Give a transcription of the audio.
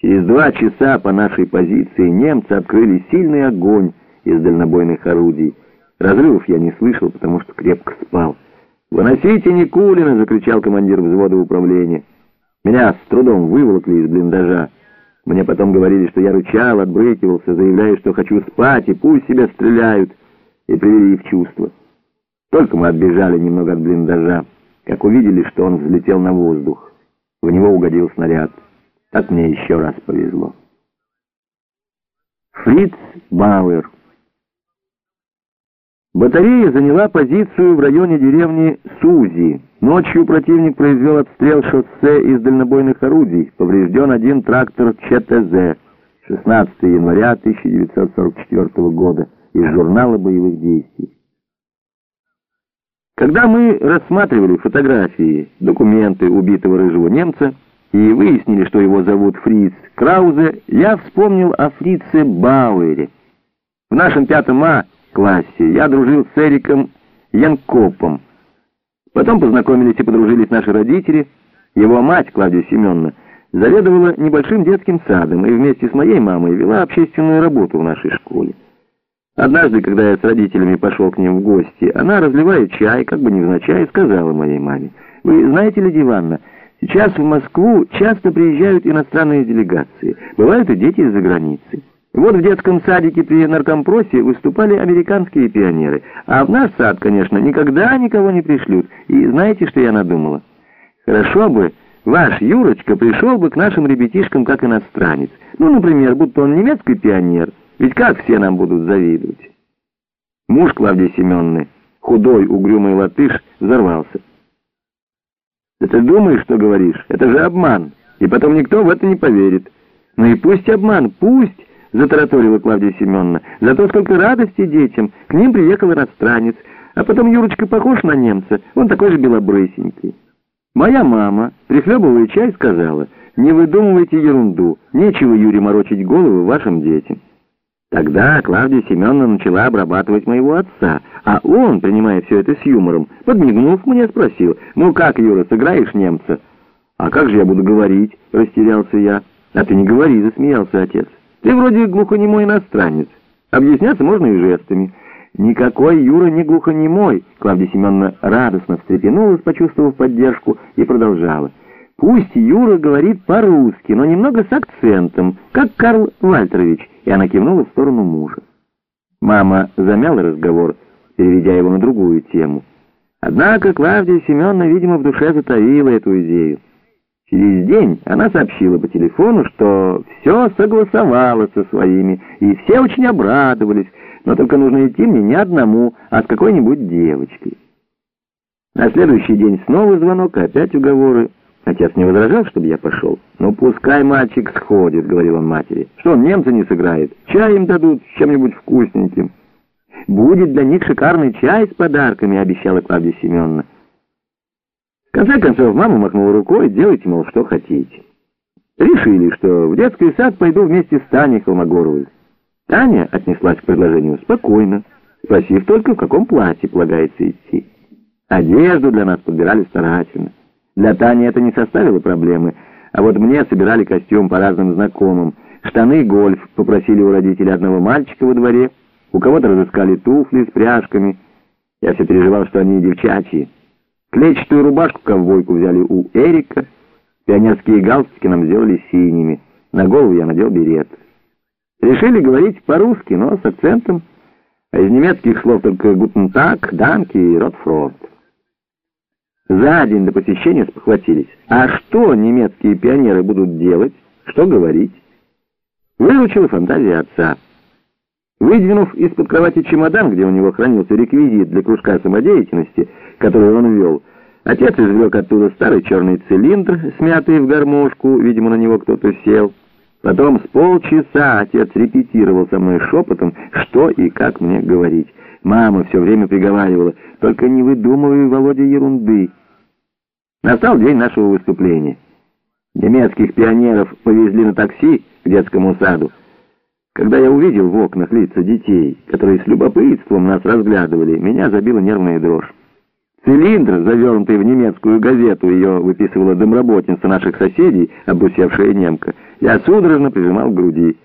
Через два часа по нашей позиции немцы открыли сильный огонь из дальнобойных орудий. Разрывов я не слышал, потому что крепко спал. «Выносите Никулина!» — закричал командир взвода управления. Меня с трудом выволокли из блиндажа. Мне потом говорили, что я рычал, отбрыкивался, заявляя, что хочу спать, и пусть себя стреляют, и привели в чувство. Только мы отбежали немного от блиндажа, как увидели, что он взлетел на воздух. В него угодил снаряд. Так мне еще раз повезло. Фриц Бауэр Батарея заняла позицию в районе деревни Сузи. Ночью противник произвел обстрел шоссе из дальнобойных орудий. Поврежден один трактор ЧТЗ. 16 января 1944 года из журнала боевых действий. Когда мы рассматривали фотографии, документы убитого рыжего немца и выяснили, что его зовут Фриц Краузе, я вспомнил о Фрице Бауэре. В нашем пятом А классе я дружил с Эриком Янкопом. Потом познакомились и подружились наши родители. Его мать, Клавдия Семеновна, заведовала небольшим детским садом и вместе с моей мамой вела общественную работу в нашей школе. Однажды, когда я с родителями пошел к ним в гости, она, разливая чай, как бы невзначай, сказала моей маме, «Вы знаете, Лидия Ивановна, сейчас в Москву часто приезжают иностранные делегации, бывают и дети из-за границы». Вот в детском садике при наркомпросе выступали американские пионеры, а в наш сад, конечно, никогда никого не пришлют. И знаете, что я надумала? Хорошо бы ваш Юрочка пришел бы к нашим ребятишкам как иностранец. Ну, например, будто он немецкий пионер, ведь как все нам будут завидовать? Муж Клавдии Семеновны, худой, угрюмый латыш, взорвался. «Да ты думаешь, что говоришь? Это же обман, и потом никто в это не поверит. Ну и пусть обман, пусть!» — затараторила Клавдия Семеновна. «Зато сколько радости детям! К ним приехал иностранец. А потом Юрочка похож на немца, он такой же белобрысенький». Моя мама, прихлебывая чай, сказала, «Не выдумывайте ерунду, нечего Юре морочить голову вашим детям». Тогда Клавдия Семеновна начала обрабатывать моего отца, а он, принимая все это с юмором, подмигнув мне, спросил, «Ну как, Юра, сыграешь немца?» «А как же я буду говорить?» — растерялся я. «А ты не говори», — засмеялся отец. Ты вроде глухонемой иностранец. Объясняться можно и жестами. Никакой Юра не глухонемой. Клавдия Семеновна радостно встрепенулась, почувствовав поддержку, и продолжала. Пусть Юра говорит по-русски, но немного с акцентом, как Карл Вальтерович. И она кивнула в сторону мужа. Мама замяла разговор, переведя его на другую тему. Однако Клавдия Семеновна, видимо, в душе затаила эту идею. Через день она сообщила по телефону, что все согласовала со своими, и все очень обрадовались, но только нужно идти мне не одному, а с какой-нибудь девочкой. На следующий день снова звонок, опять уговоры. Отец не возражал, чтобы я пошел. «Ну, пускай мальчик сходит», — говорил он матери. «Что он немца не сыграет? Чай им дадут с чем-нибудь вкусненьким». «Будет для них шикарный чай с подарками», — обещала Клавдия Семеновна. В конце концов, мама махнула рукой, делайте, мол, что хотите. Решили, что в детский сад пойду вместе с Таней Холмогоровой. Таня отнеслась к предложению спокойно, спросив только, в каком платье полагается идти. Одежду для нас подбирали старательно. Для Тани это не составило проблемы, а вот мне собирали костюм по разным знакомым. Штаны гольф попросили у родителей одного мальчика во дворе, у кого-то разыскали туфли с пряжками. Я все переживал, что они девчачьи. Клетчатую рубашку-ковбойку взяли у Эрика, пионерские галстуки нам сделали синими, на голову я надел берет. Решили говорить по-русски, но с акцентом, а из немецких слов только «гутен так», «данки» и «ротфронт». За день до посещения спохватились. А что немецкие пионеры будут делать? Что говорить? Выручила фантазия отца. Выдвинув из-под кровати чемодан, где у него хранился реквизит для кружка самодеятельности, который он вел, отец извлек оттуда старый черный цилиндр, смятый в гармошку, видимо, на него кто-то сел. Потом с полчаса отец репетировал со мной шепотом, что и как мне говорить. Мама все время приговаривала, «Только не выдумывай, Володя, ерунды». Настал день нашего выступления. Немецких пионеров повезли на такси к детскому саду. Когда я увидел в окнах лица детей, которые с любопытством нас разглядывали, меня забила нервная дрожь. Цилиндр, завернутый в немецкую газету, ее выписывала домработница наших соседей, обусевшая немка, я судорожно прижимал к груди.